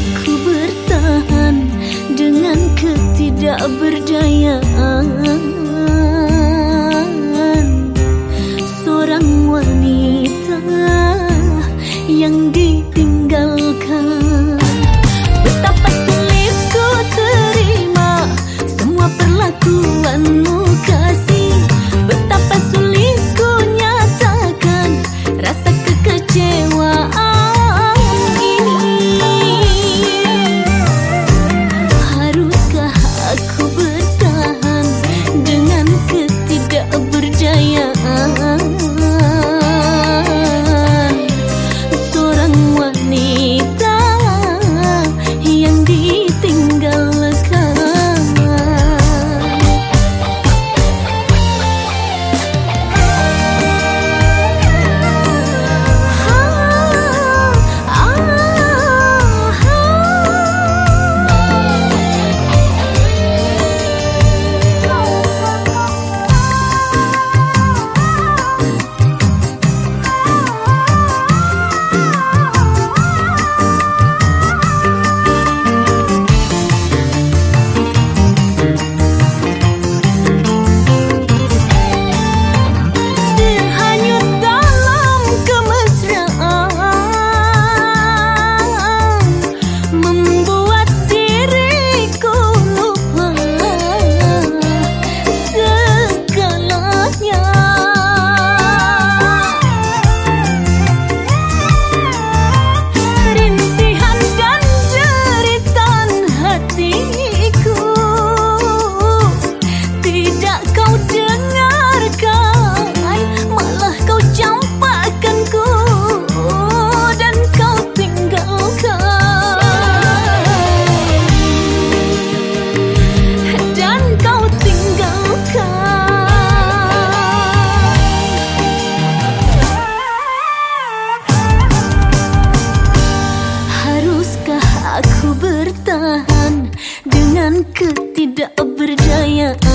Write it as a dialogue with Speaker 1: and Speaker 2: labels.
Speaker 1: Aku bertahan dengan ketidakberdayaan dengan ketidakberdayaan